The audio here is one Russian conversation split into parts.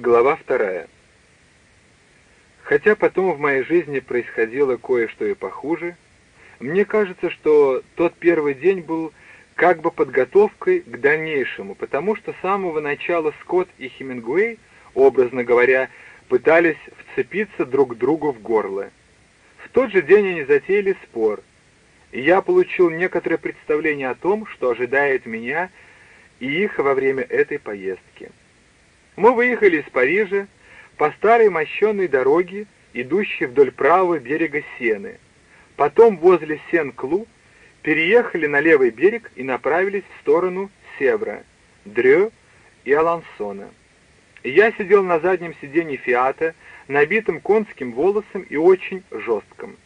Глава вторая. Хотя потом в моей жизни происходило кое-что и похуже, мне кажется, что тот первый день был как бы подготовкой к дальнейшему, потому что с самого начала Скотт и Хемингуэй, образно говоря, пытались вцепиться друг другу в горло. В тот же день они затеяли спор, и я получил некоторое представление о том, что ожидает меня и их во время этой поездки. Мы выехали из Парижа по старой мощенной дороге, идущей вдоль правого берега Сены. Потом возле Сен-Клу переехали на левый берег и направились в сторону Севра, Дрё и Алансона. Я сидел на заднем сиденье Фиата, набитым конским волосом и очень жестком.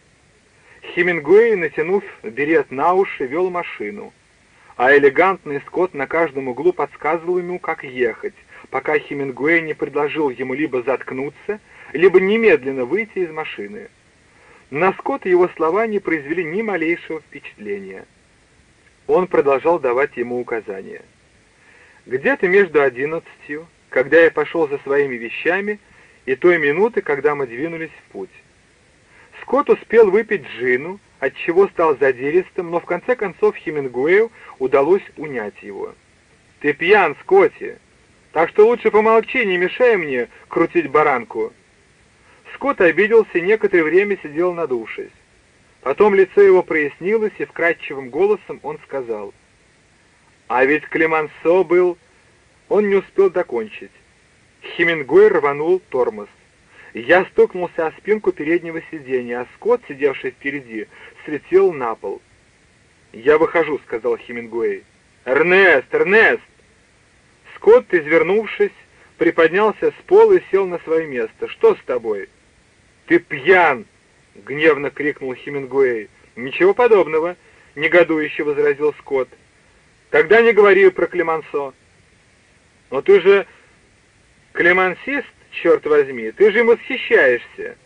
Хемингуэй, натянув берет на уши, вел машину, а элегантный Скотт на каждом углу подсказывал ему, как ехать, пока Хемингуэй не предложил ему либо заткнуться, либо немедленно выйти из машины. На Скотта его слова не произвели ни малейшего впечатления. Он продолжал давать ему указания. Где-то между одиннадцатью, когда я пошел за своими вещами, и той минуты, когда мы двинулись в путь. Скотт успел выпить джину, отчего стал задиристым, но в конце концов Хемингуэю удалось унять его. «Ты пьян, Скотти, так что лучше помолчи, не мешай мне крутить баранку». Скотт обиделся и некоторое время сидел надувшись. Потом лицо его прояснилось, и вкрадчивым голосом он сказал, «А ведь Клемансо был...» Он не успел докончить. Хемингуэй рванул тормоз. Я стукнулся о спинку переднего сиденья, а Скотт, сидевший впереди, слетел на пол. «Я выхожу», — сказал Хемингуэй. «Эрнест! Эрнест!» Скотт, извернувшись, приподнялся с пола и сел на свое место. «Что с тобой?» «Ты пьян!» — гневно крикнул Хемингуэй. «Ничего подобного!» — негодующе возразил Скотт. «Тогда не говори про Клемансо». «Но ты же клемансист?» черт возьми, ты же им восхищаешься.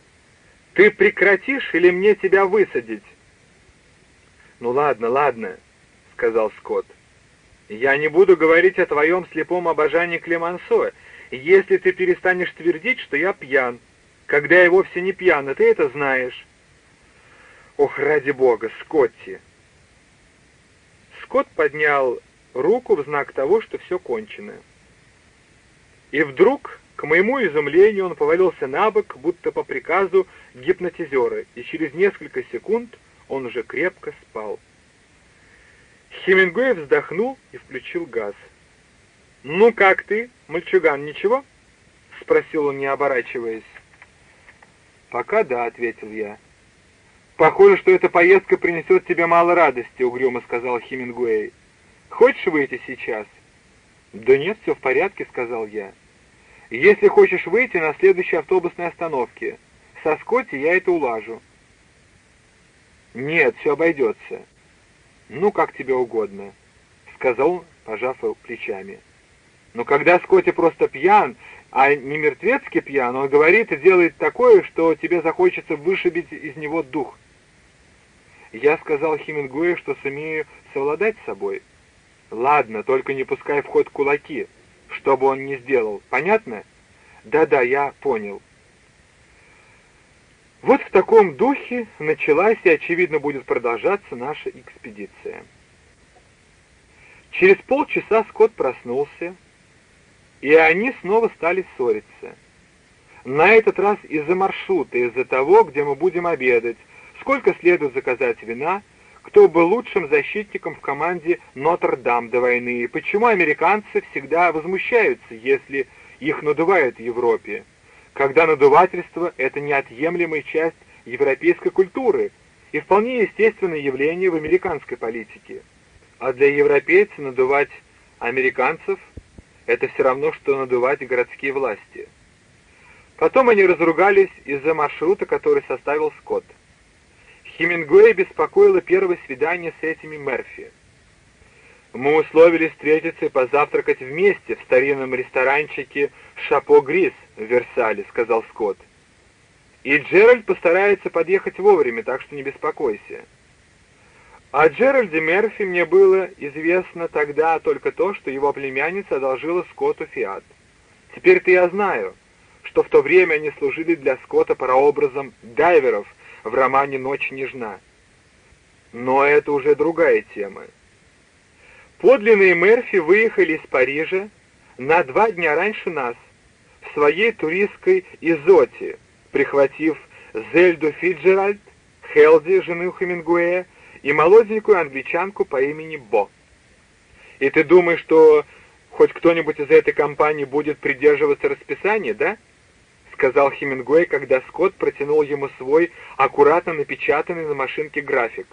Ты прекратишь или мне тебя высадить?» «Ну ладно, ладно», — сказал Скотт. «Я не буду говорить о твоем слепом обожании Клемансо, если ты перестанешь твердить, что я пьян, когда я вовсе не пьян, и ты это знаешь». «Ох, ради бога, Скотти!» Скотт поднял руку в знак того, что все кончено. И вдруг к моему изумлению он повалился на бок, будто по приказу гипнотизера, и через несколько секунд он уже крепко спал. Хемингуэй вздохнул и включил газ. «Ну как ты, мальчуган, ничего?» — спросил он, не оборачиваясь. «Пока да», — ответил я. «Похоже, что эта поездка принесет тебе мало радости», — угрюмо сказал Хемингуэй. «Хочешь выйти сейчас?» «Да нет, все в порядке», — сказал я. Если хочешь выйти на следующей автобусной остановке, со Скотти я это улажу. Нет, все обойдется. Ну, как тебе угодно, сказал, пожав плечами. Но когда Скотти просто пьян, а не мертвецки пьян, он говорит и делает такое, что тебе захочется вышибить из него дух. Я сказал Хемингуэю, что сумею совладать с собой. Ладно, только не пускай в ход кулаки что бы он ни сделал. Понятно? Да-да, я понял. Вот в таком духе началась и, очевидно, будет продолжаться наша экспедиция. Через полчаса Скотт проснулся, и они снова стали ссориться. На этот раз из-за маршрута, из-за того, где мы будем обедать, сколько следует заказать вина — кто был лучшим защитником в команде Нотр-Дам до войны, и почему американцы всегда возмущаются, если их надувают в Европе, когда надувательство — это неотъемлемая часть европейской культуры и вполне естественное явление в американской политике. А для европейцев надувать американцев — это все равно, что надувать городские власти. Потом они разругались из-за маршрута, который составил Скотт. Хемингуэй беспокоило первое свидание с этими Мерфи. Мы условились встретиться и позавтракать вместе в старинном ресторанчике «Шапо Грис» в Версале, сказал Скотт. И Джеральд постарается подъехать вовремя, так что не беспокойся. О Джеральде Мерфи мне было известно тогда только то, что его племянница одолжила Скотту фиат. Теперь-то я знаю, что в то время они служили для Скотта прообразом дайверов в романе «Ночь нежна». Но это уже другая тема. Подлинные Мерфи выехали из Парижа на два дня раньше нас в своей туристской изоте, прихватив Зельду Фиджеральд, Хелди, жену Хемингуэя, и молоденькую англичанку по имени Бо. И ты думаешь, что хоть кто-нибудь из этой компании будет придерживаться расписания, да? Сказал Хемингуэй, когда Скотт протянул ему свой аккуратно напечатанный на машинке график.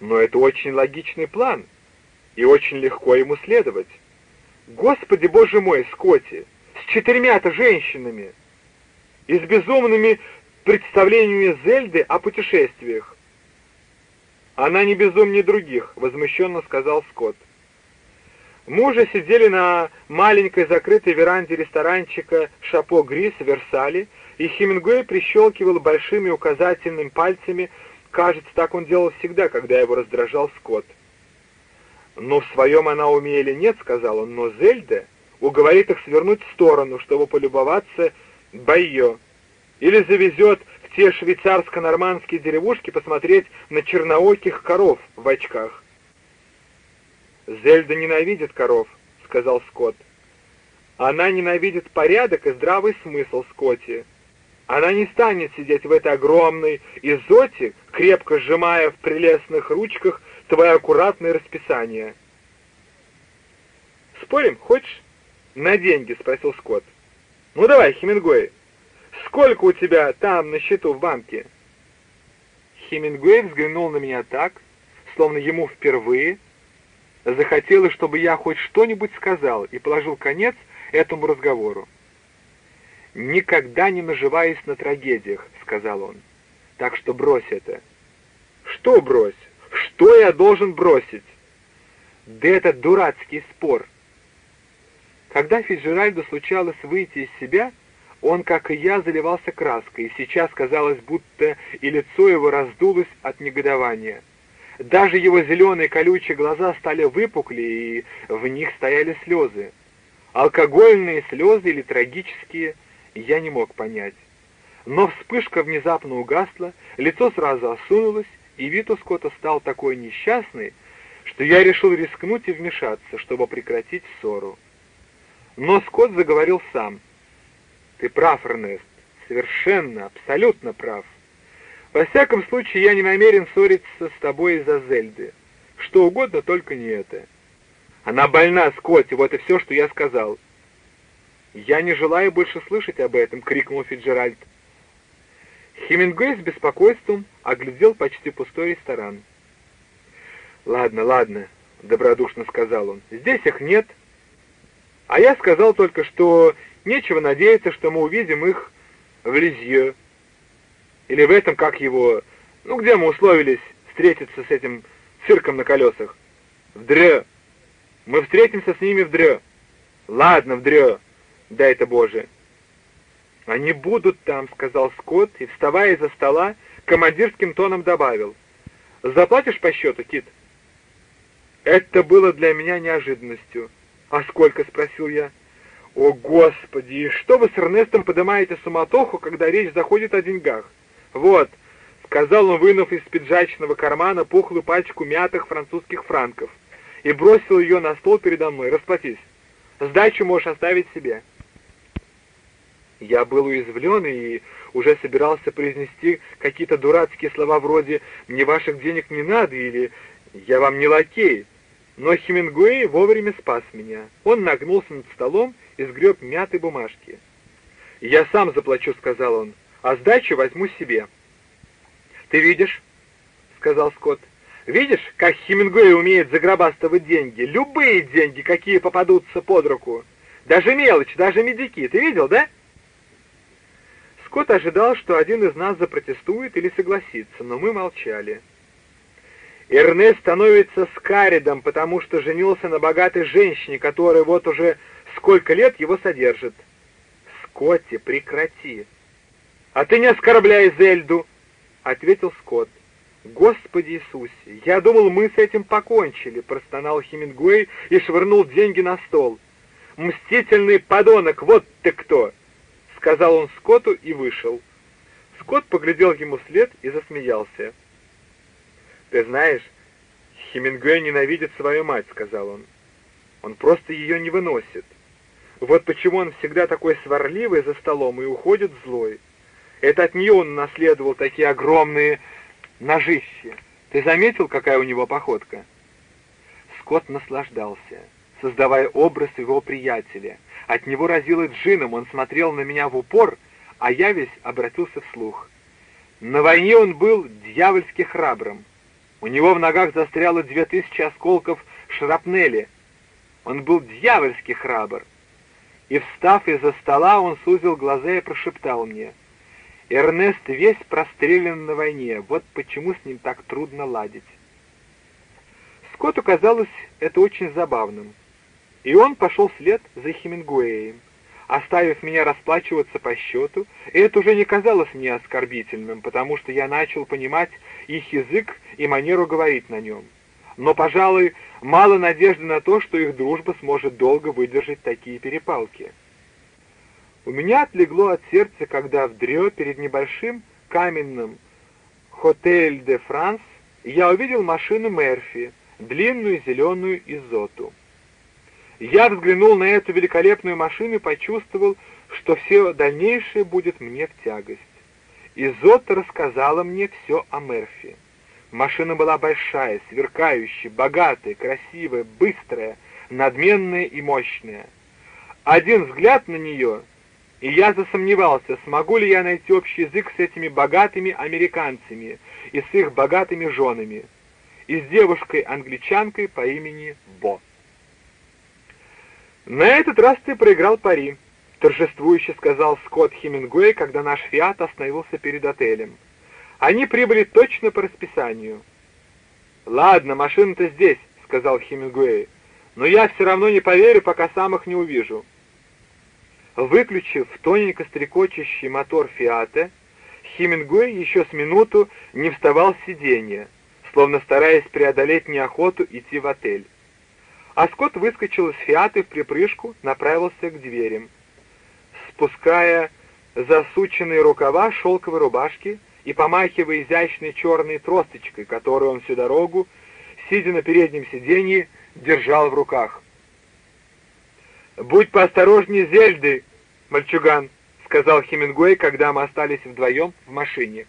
Но это очень логичный план, и очень легко ему следовать. Господи, боже мой, Скотти, с четырьмя-то женщинами и с безумными представлениями Зельды о путешествиях. «Она не безумнее других», — возмущенно сказал Скотт. Мужи сидели на маленькой закрытой веранде ресторанчика «Шапо Грис» в Версале, и Хемингуэй прищелкивал большими указательными пальцами, кажется, так он делал всегда, когда его раздражал Скотт. «Но в своем она умея или нет», — сказал он, — «но Зельда уговорит их свернуть в сторону, чтобы полюбоваться Байо, или завезет те швейцарско-нормандские деревушки посмотреть на чернооких коров в очках. «Зельда ненавидит коров», — сказал Скотт. «Она ненавидит порядок и здравый смысл, Скотти. Она не станет сидеть в этой огромной изоте, крепко сжимая в прелестных ручках твое аккуратное расписание». «Спорим, хочешь?» «На деньги», — спросил Скотт. «Ну давай, Хемингуэй, Сколько у тебя там на счету в банке?» Хемингуэй взглянул на меня так, словно ему впервые захотелось, чтобы я хоть что-нибудь сказал и положил конец этому разговору. «Никогда не наживаясь на трагедиях», — сказал он. «Так что брось это». «Что брось? Что я должен бросить?» «Да это дурацкий спор». Когда Фиджеральду случалось выйти из себя, он, как и я, заливался краской, и сейчас казалось, будто и лицо его раздулось от негодования. Даже его зеленые колючие глаза стали выпукли, и в них стояли слезы. Алкогольные слезы или трагические, я не мог понять. Но вспышка внезапно угасла, лицо сразу осунулось, и вид у Скотта стал такой несчастный, что я решил рискнуть и вмешаться, чтобы прекратить ссору. Но Скотт заговорил сам — ты прав, Эрнест, совершенно, абсолютно прав. Во всяком случае, я не намерен ссориться с тобой из-за Зельды. Что угодно, только не это. Она больна, Скотти, вот и все, что я сказал. «Я не желаю больше слышать об этом!» — крикнул Фиджеральд. Хемингуэй с беспокойством оглядел почти пустой ресторан. «Ладно, ладно», — добродушно сказал он, — «здесь их нет. А я сказал только, что Нечего надеяться, что мы увидим их в Лизье. Или в этом, как его... Ну, где мы условились встретиться с этим цирком на колесах? В Дрё. Мы встретимся с ними в Дрё. Ладно, в Дрё. Дай это Боже. Они будут там, сказал Скотт, и, вставая из-за стола, командирским тоном добавил. Заплатишь по счету, Кит? Это было для меня неожиданностью. А сколько, спросил я. «О, Господи, и что вы с Эрнестом поднимаете суматоху, когда речь заходит о деньгах? Вот», — сказал он, вынув из пиджачного кармана пухлую пачку мятых французских франков, и бросил ее на стол передо мной. «Расплатись. Сдачу можешь оставить себе». Я был уязвлен и уже собирался произнести какие-то дурацкие слова вроде «мне ваших денег не надо» или «я вам не лакей». Но Хемингуэй вовремя спас меня. Он нагнулся над столом и сгреб мятой бумажки. «Я сам заплачу», — сказал он, — «а сдачу возьму себе». «Ты видишь?» — сказал Скотт. «Видишь, как Хемингуэй умеет загробастывать деньги? Любые деньги, какие попадутся под руку. Даже мелочь, даже медики. Ты видел, да?» Скотт ожидал, что один из нас запротестует или согласится, но мы молчали. Эрнест становится скаридом, потому что женился на богатой женщине, которая вот уже сколько лет его содержит. Скотти, прекрати. А ты не оскорбляй Зельду, ответил Скотт. «Господи Иисусе, я думал, мы с этим покончили», — простонал Хемингуэй и швырнул деньги на стол. мстительный подонок, вот ты кто!» — сказал он Скотту и вышел. Скотт поглядел ему вслед и засмеялся. «Ты знаешь, Хемингуэй ненавидит свою мать», — сказал он. «Он просто ее не выносит. Вот почему он всегда такой сварливый за столом и уходит злой. Это от нее он наследовал такие огромные ножища. Ты заметил, какая у него походка?» Скотт наслаждался, создавая образ его приятеля. От него разило джином, он смотрел на меня в упор, а я весь обратился вслух. На войне он был дьявольски храбрым. У него в ногах застряло две тысячи осколков шрапнели. Он был дьявольски храбр. И, встав из-за стола, он сузил глаза и прошептал мне. «Эрнест весь прострелен на войне, вот почему с ним так трудно ладить». Скотту казалось это очень забавным, и он пошел вслед за Хемингуэем оставив меня расплачиваться по счету, и это уже не казалось мне оскорбительным, потому что я начал понимать их язык и манеру говорить на нем. Но, пожалуй, мало надежды на то, что их дружба сможет долго выдержать такие перепалки. У меня отлегло от сердца, когда в Дрё перед небольшим каменным «Хотель де Франс» я увидел машину Мерфи, длинную зеленую изоту. Я взглянул на эту великолепную машину и почувствовал, что все дальнейшее будет мне в тягость. Изотта рассказала мне все о Мерфи. Машина была большая, сверкающая, богатая, красивая, быстрая, надменная и мощная. Один взгляд на нее, и я засомневался, смогу ли я найти общий язык с этими богатыми американцами и с их богатыми женами, и с девушкой-англичанкой по имени Бо. «На этот раз ты проиграл пари», — торжествующе сказал Скотт Хемингуэй, когда наш «Фиат» остановился перед отелем. «Они прибыли точно по расписанию». «Ладно, машина-то здесь», — сказал Хемингуэй, «но я все равно не поверю, пока сам их не увижу». Выключив тоненько стрекочущий мотор «Фиата», Хемингуэй еще с минуту не вставал с сиденья, словно стараясь преодолеть неохоту идти в отель а Скотт выскочил из фиаты в припрыжку, направился к дверям. Спуская засученные рукава шелковой рубашки и помахивая изящной черной тросточкой, которую он всю дорогу, сидя на переднем сиденье, держал в руках. «Будь поосторожнее, Зельды, мальчуган», — сказал Хемингуэй, когда мы остались вдвоем в машине.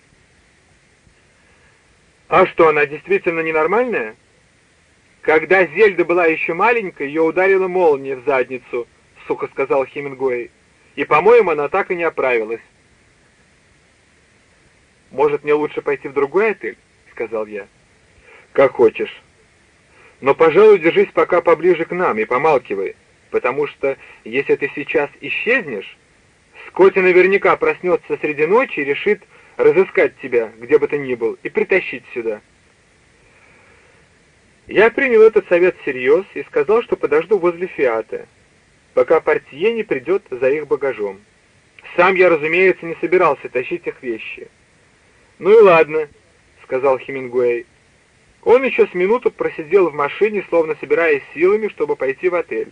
«А что, она действительно ненормальная?» «Когда Зельда была еще маленькой, ее ударила молния в задницу», — сухо сказал Хемингуэй. «И, по-моему, она так и не оправилась». «Может, мне лучше пойти в другой отель?» — сказал я. «Как хочешь. Но, пожалуй, держись пока поближе к нам и помалкивай, потому что, если ты сейчас исчезнешь, Скотти наверняка проснется среди ночи и решит разыскать тебя, где бы ты ни был, и притащить сюда». Я принял этот совет всерьез и сказал, что подожду возле Фиата, пока портье не придет за их багажом. Сам я, разумеется, не собирался тащить их вещи. «Ну и ладно», — сказал Хемингуэй. Он еще с минуту просидел в машине, словно собираясь силами, чтобы пойти в отель.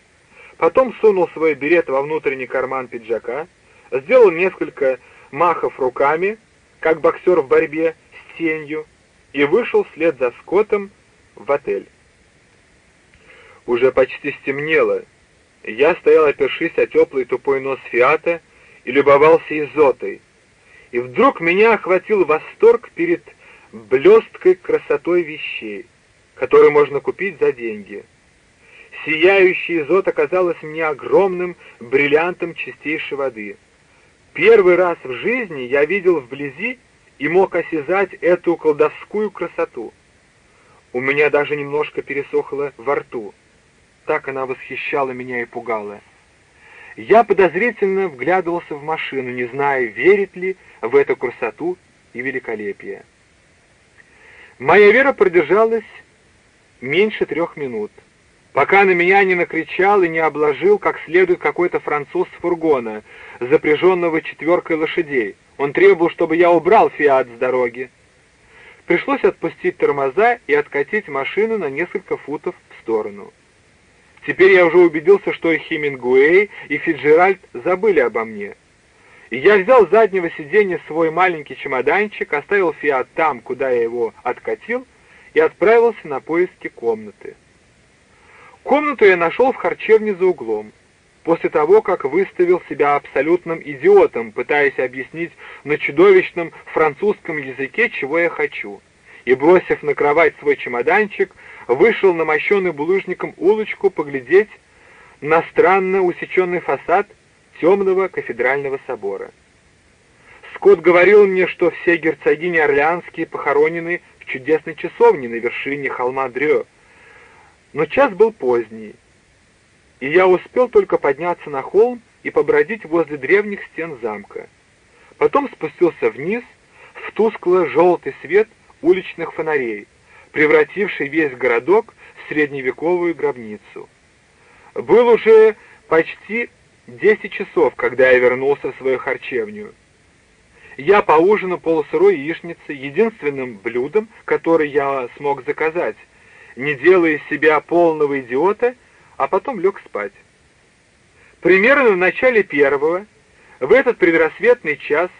Потом сунул свой берет во внутренний карман пиджака, сделал несколько махов руками, как боксер в борьбе с тенью, и вышел вслед за Скоттом, в отель. Уже почти стемнело. Я стоял, опершись о теплый тупой нос Фиата, и любовался изотой. И вдруг меня охватил восторг перед блесткой красотой вещей, которые можно купить за деньги. Сияющий изот оказалась мне огромным бриллиантом чистейшей воды. Первый раз в жизни я видел вблизи и мог осязать эту колдовскую красоту. У меня даже немножко пересохло во рту. Так она восхищала меня и пугала. Я подозрительно вглядывался в машину, не зная, верит ли в эту красоту и великолепие. Моя вера продержалась меньше трех минут, пока на меня не накричал и не обложил как следует какой-то француз с фургона, запряженного четверкой лошадей. Он требовал, чтобы я убрал «Фиат» с дороги. Пришлось отпустить тормоза и откатить машину на несколько футов в сторону. Теперь я уже убедился, что и Хемингуэй, и Фиджеральд забыли обо мне. И я взял с заднего сиденья свой маленький чемоданчик, оставил Фиат там, куда я его откатил, и отправился на поиски комнаты. Комнату я нашел в харчевне за углом. После того, как выставил себя абсолютным идиотом, пытаясь объяснить на чудовищном французском языке, чего я хочу, и, бросив на кровать свой чемоданчик, вышел на мощенную булыжником улочку поглядеть на странно усеченный фасад темного кафедрального собора. Скотт говорил мне, что все герцогини Орлеанские похоронены в чудесной часовне на вершине холма Дрё, но час был поздний, и я успел только подняться на холм и побродить возле древних стен замка. Потом спустился вниз в тускло-желтый свет уличных фонарей, превративший весь городок в средневековую гробницу. Был уже почти десять часов, когда я вернулся в свою харчевню. Я поужинал полусырой яичницей, единственным блюдом, которое я смог заказать, не делая из себя полного идиота, а потом лег спать. Примерно в начале первого, в этот предрассветный час,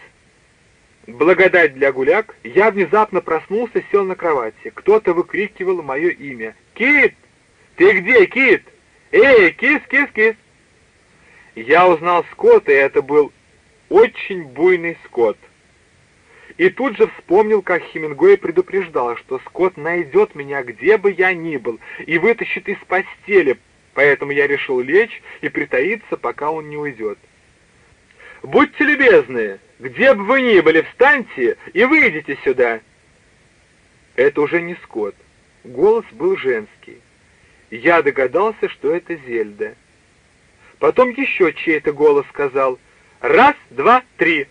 благодать для гуляк, я внезапно проснулся, сел на кровати. Кто-то выкрикивал мое имя. «Кит! Ты где, Кит? Эй, кис, кис, кис!» Я узнал Скотта, и это был очень буйный Скотт. И тут же вспомнил, как Хемингуэй предупреждал, что Скотт найдет меня, где бы я ни был, и вытащит из постели, поэтому я решил лечь и притаиться, пока он не уйдет. «Будьте любезны, где бы вы ни были, встаньте и выйдите сюда!» Это уже не Скотт. Голос был женский. Я догадался, что это Зельда. Потом еще чей-то голос сказал «Раз, два, три!»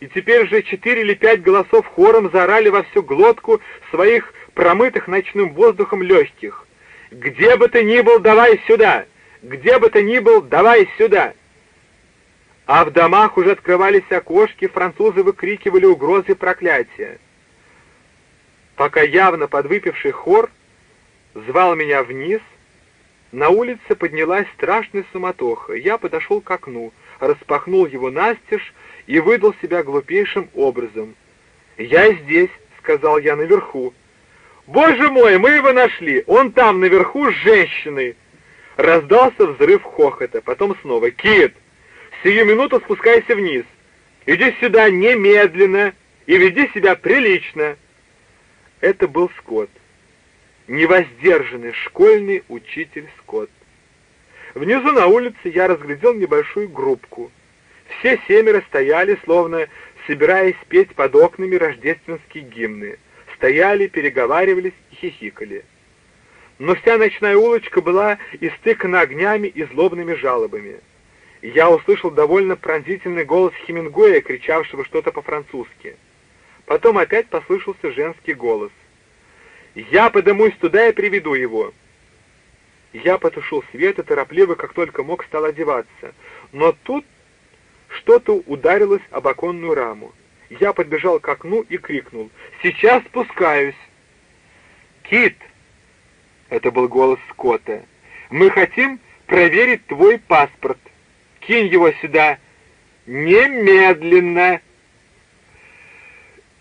И теперь же четыре или пять голосов хором заорали во всю глотку своих промытых ночным воздухом легких. «Где бы ты ни был, давай сюда! Где бы ты ни был, давай сюда!» А в домах уже открывались окошки, французы выкрикивали угрозы проклятия. Пока явно подвыпивший хор звал меня вниз, на улице поднялась страшная суматоха. Я подошел к окну, распахнул его настежь и выдал себя глупейшим образом. «Я здесь», — сказал я наверху. «Боже мой, мы его нашли! Он там, наверху, с женщиной!» Раздался взрыв хохота, потом снова. «Кит, сию минуту спускайся вниз. Иди сюда немедленно и веди себя прилично!» Это был Скотт невоздержанный школьный учитель Скотт. Внизу на улице я разглядел небольшую группку. Все семеро стояли, словно собираясь петь под окнами рождественские гимны. Стояли, переговаривались и хихикали. Но вся ночная улочка была истыкана огнями и злобными жалобами. Я услышал довольно пронзительный голос Хемингуэя, кричавшего что-то по-французски. Потом опять послышался женский голос. Я подымусь туда и приведу его. Я потушил свет и торопливо, как только мог, стал одеваться. Но тут что-то ударилось об оконную раму. Я подбежал к окну и крикнул «Сейчас спускаюсь!» «Кит!» — это был голос Скотта. «Мы хотим проверить твой паспорт. Кинь его сюда немедленно!»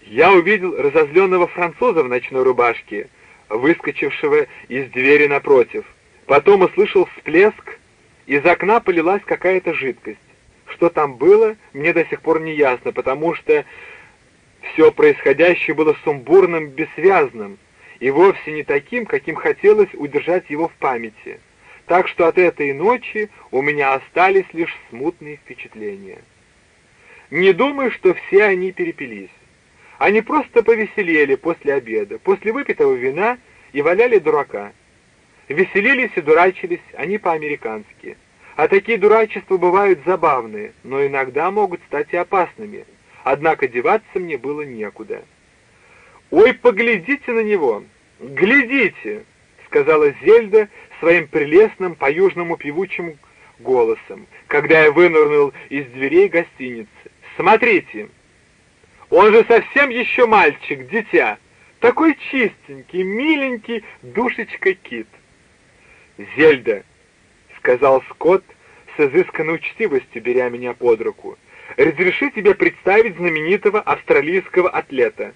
я увидел разозленного француза в ночной рубашке, выскочившего из двери напротив. Потом услышал всплеск, из окна полилась какая-то жидкость. Что там было, мне до сих пор не ясно, потому что все происходящее было сумбурным, бессвязным, и вовсе не таким, каким хотелось удержать его в памяти. Так что от этой ночи у меня остались лишь смутные впечатления. Не думаю, что все они перепились. Они просто повеселели после обеда, после выпитого вина и валяли дурака. Веселились и дурачились они по-американски. А такие дурачества бывают забавные, но иногда могут стать и опасными. Однако деваться мне было некуда. «Ой, поглядите на него! Глядите!» — сказала Зельда своим прелестным по-южному певучим голосом, когда я вынырнул из дверей гостиницы. «Смотрите!» Он же совсем еще мальчик, дитя. Такой чистенький, миленький, душечка кит. «Зельда», — сказал Скотт с изысканной учтивостью, беря меня под руку, — «разреши тебе представить знаменитого австралийского атлета».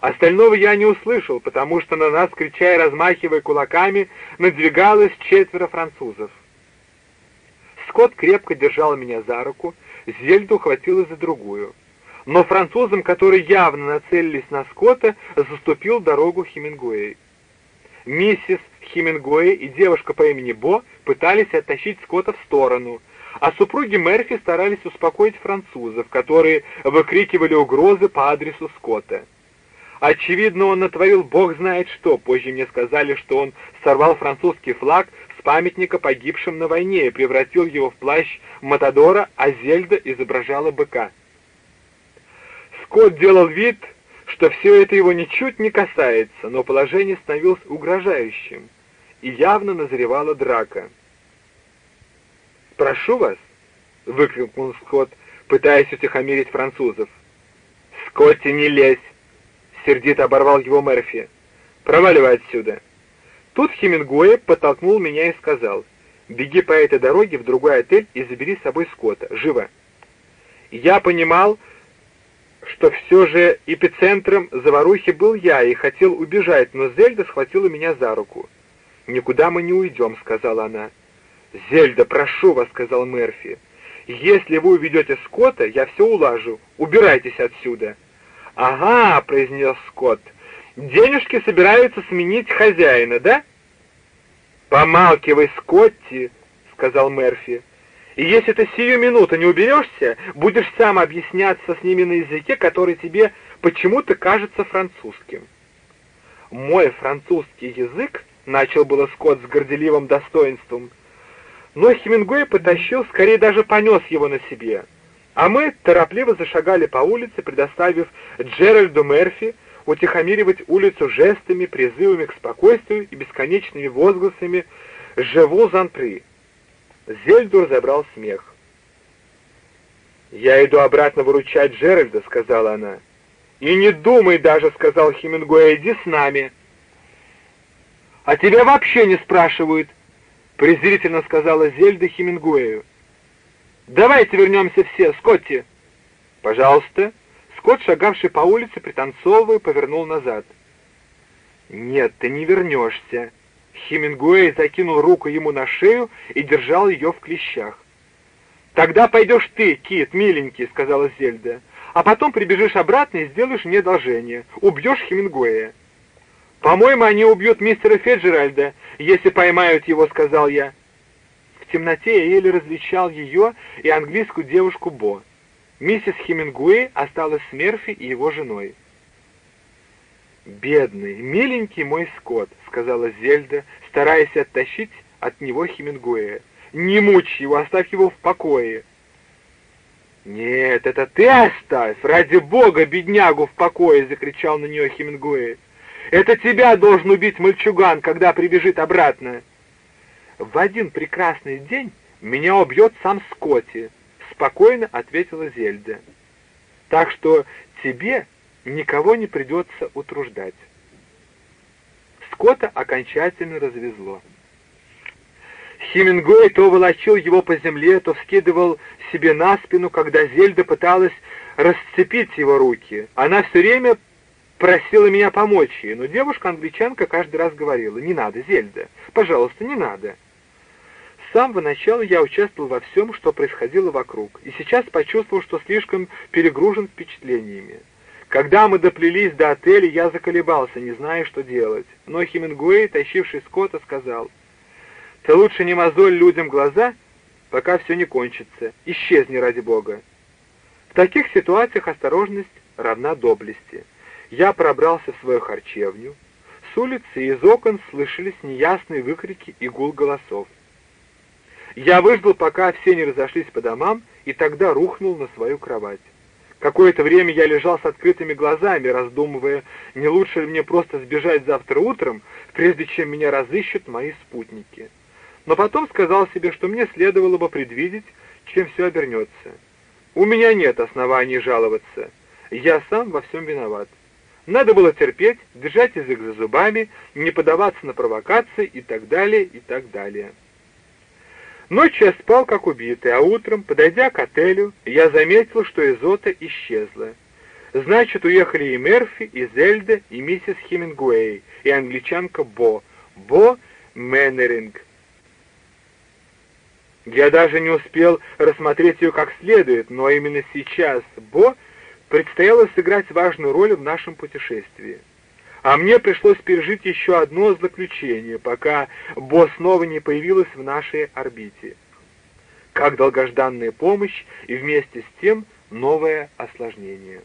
Остального я не услышал, потому что на нас, крича и размахивая кулаками, надвигалось четверо французов. Скотт крепко держал меня за руку, Зельда ухватила за другую. Но французам, которые явно нацелились на Скотта, заступил дорогу Хемингуэй. Миссис Хемингуэй и девушка по имени Бо пытались оттащить Скотта в сторону, а супруги Мерфи старались успокоить французов, которые выкрикивали угрозы по адресу Скотта. Очевидно, он натворил бог знает что. Позже мне сказали, что он сорвал французский флаг с памятника погибшим на войне и превратил его в плащ Матадора, а Зельда изображала быка. Скотт делал вид, что все это его ничуть не касается, но положение становилось угрожающим, и явно назревала драка. «Прошу вас!» — выкрикнул Скотт, пытаясь утихомирить французов. «Скотти, не лезь!» — сердито оборвал его Мерфи. «Проваливай отсюда!» Тут Хемингуэй подтолкнул меня и сказал, «Беги по этой дороге в другой отель и забери с собой Скотта. Живо!» Я понимал, что все же эпицентром заварухи был я и хотел убежать, но Зельда схватила меня за руку. «Никуда мы не уйдем», — сказала она. «Зельда, прошу вас», — сказал Мерфи. «Если вы уведете Скотта, я все улажу. Убирайтесь отсюда». «Ага», — произнес Скотт, — «денежки собираются сменить хозяина, да?» «Помалкивай, Скотти», — сказал Мерфи. «И если ты сию минуту не уберешься, будешь сам объясняться с ними на языке, который тебе почему-то кажется французским». «Мой французский язык», — начал было Скотт с горделивым достоинством, но Хемингуэй потащил, скорее даже понес его на себе — а мы торопливо зашагали по улице, предоставив Джеральду Мерфи утихомиривать улицу жестами, призывами к спокойствию и бесконечными возгласами «Живу Занпри». Зельдур забрал смех. «Я иду обратно выручать Джеральда», — сказала она. «И не думай даже», — сказал Хемингуэй, — «иди с нами». «А тебя вообще не спрашивают», — презрительно сказала Зельда Хемингуэю. «Давайте вернемся все, Скотти!» «Пожалуйста!» Скотт, шагавший по улице, пританцовывая, повернул назад. «Нет, ты не вернешься!» Хемингуэй закинул руку ему на шею и держал ее в клещах. «Тогда пойдешь ты, Кит, миленький», — сказала Зельда. «А потом прибежишь обратно и сделаешь мне одолжение. Убьешь Хемингуэя». «По-моему, они убьют мистера Феджеральда, если поймают его», — сказал я. В темноте я еле различал ее и английскую девушку Бо. Миссис Хемингуэй осталась с Мерфи и его женой. «Бедный, миленький мой Скотт», — сказала Зельда, стараясь оттащить от него Хемингуэя. «Не мучь его, оставь его в покое». «Нет, это ты оставь! Ради бога, беднягу в покое!» — закричал на нее Хемингуэй. «Это тебя должен убить мальчуган, когда прибежит обратно!» «В один прекрасный день меня убьет сам Скотти», — спокойно ответила Зельда. «Так что тебе никого не придется утруждать». Скотта окончательно развезло. Хемингуэй то волочил его по земле, то вскидывал себе на спину, когда Зельда пыталась расцепить его руки. Она все время просила меня помочь ей, но девушка-англичанка каждый раз говорила, «Не надо, Зельда, пожалуйста, не надо». С самого начала я участвовал во всем, что происходило вокруг, и сейчас почувствовал, что слишком перегружен впечатлениями. Когда мы доплелись до отеля, я заколебался, не зная, что делать. Но Хемингуэй, тащивший Скотта, сказал, «Ты лучше не мозоль людям глаза, пока все не кончится. Исчезни ради Бога». В таких ситуациях осторожность равна доблести. Я пробрался в свою харчевню. С улицы и из окон слышались неясные выкрики и гул голосов. Я выждал, пока все не разошлись по домам, и тогда рухнул на свою кровать. Какое-то время я лежал с открытыми глазами, раздумывая, не лучше ли мне просто сбежать завтра утром, прежде чем меня разыщут мои спутники. Но потом сказал себе, что мне следовало бы предвидеть, чем все обернется. У меня нет оснований жаловаться. Я сам во всем виноват. Надо было терпеть, держать язык за зубами, не подаваться на провокации и так далее, и так далее. Ночью я спал как убитый, а утром, подойдя к отелю, я заметил, что Изота исчезла. Значит, уехали и Мерфи, и Зельда, и миссис Хемингуэй, и англичанка Бо. Бо Меннеринг. Я даже не успел рассмотреть ее как следует, но именно сейчас Бо предстояло сыграть важную роль в нашем путешествии. А мне пришлось пережить еще одно заключение, пока Бо снова не появилась в нашей орбите. Как долгожданная помощь и вместе с тем новое осложнение.